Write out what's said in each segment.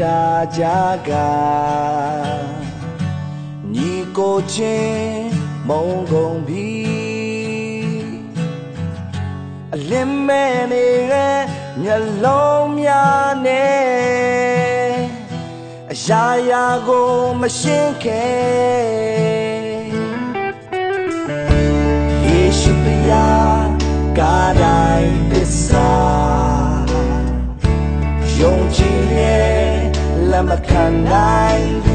တာကြကညီကိုချင်းမုံကုန်ပြီအလင်းမဲ့နေတဲ့မျက်လုံးများနဲ့အရာရာကိုမရှင်းခဲ့ lemakanai.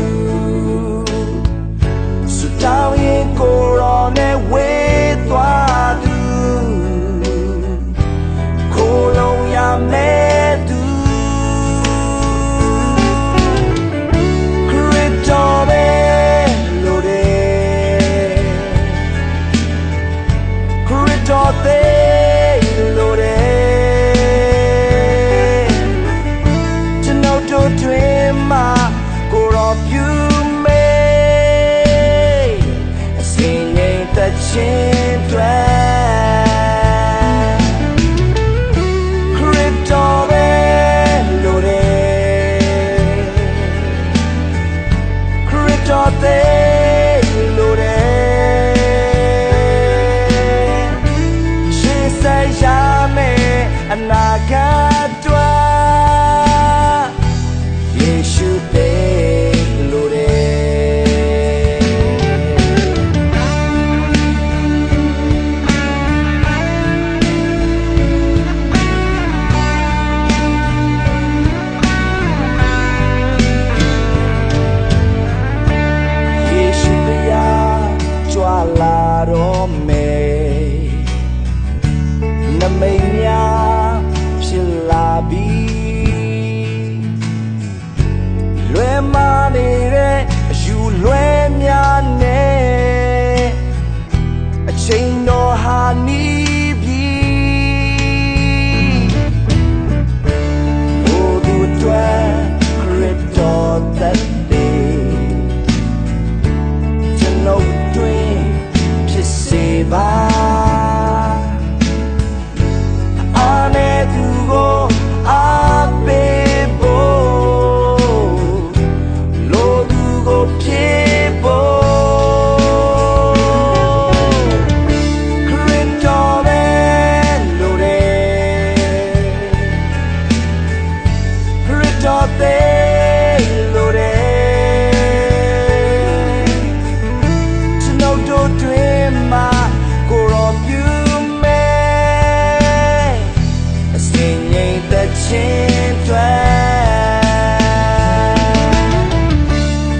ရင်ငိမ့်သက်ခြင်းတွေ့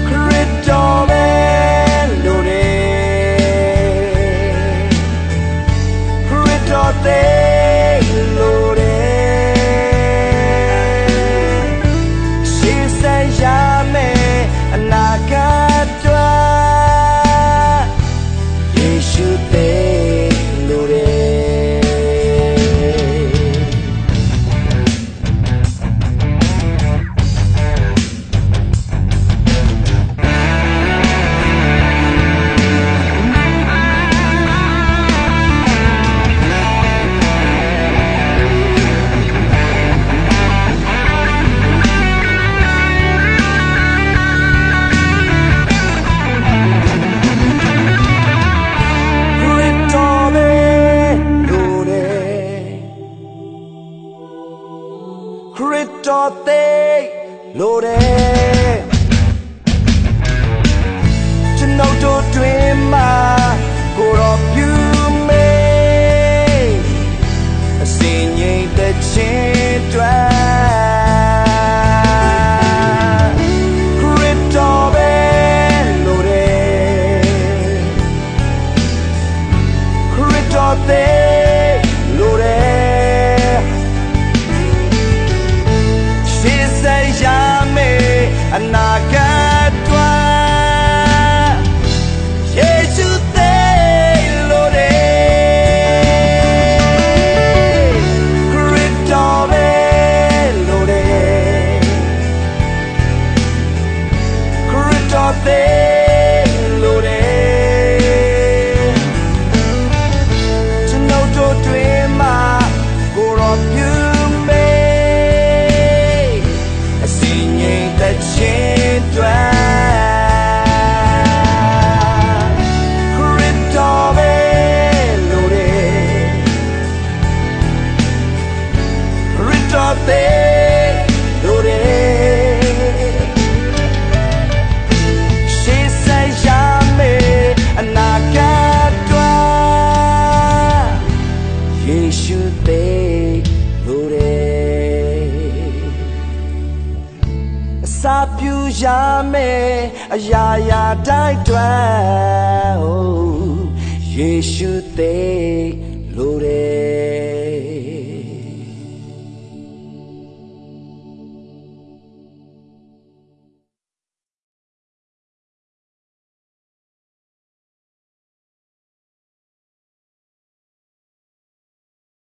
ခရစ်တော်ပဲလို့ရခရစ်တော်တဲ့ ခရစ်တော်သိလိုတယ်ကျွန်ုပ်တို့တွင်မှာကိုတော် မဲအရာရာတိုက်တွန်းယေရှုသေးလို့တယ်